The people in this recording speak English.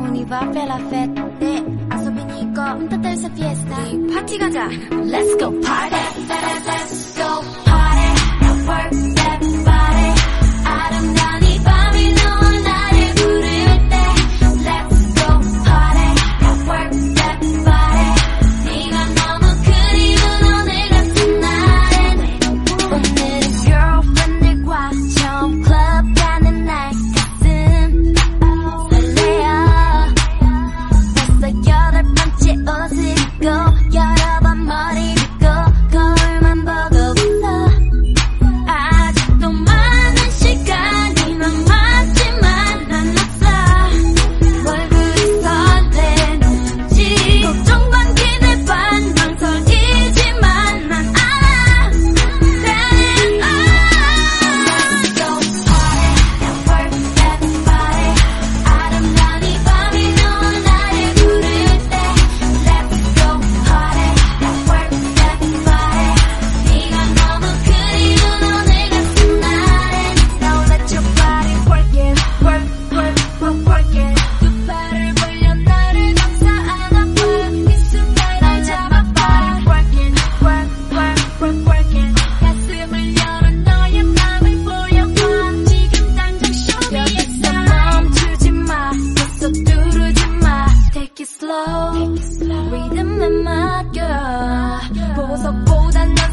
On y va faire la fête. 네, 아소빈이 이거 음 fiesta. 우리 Let's go party. slow. Rhythm and my girl. 보석보다 난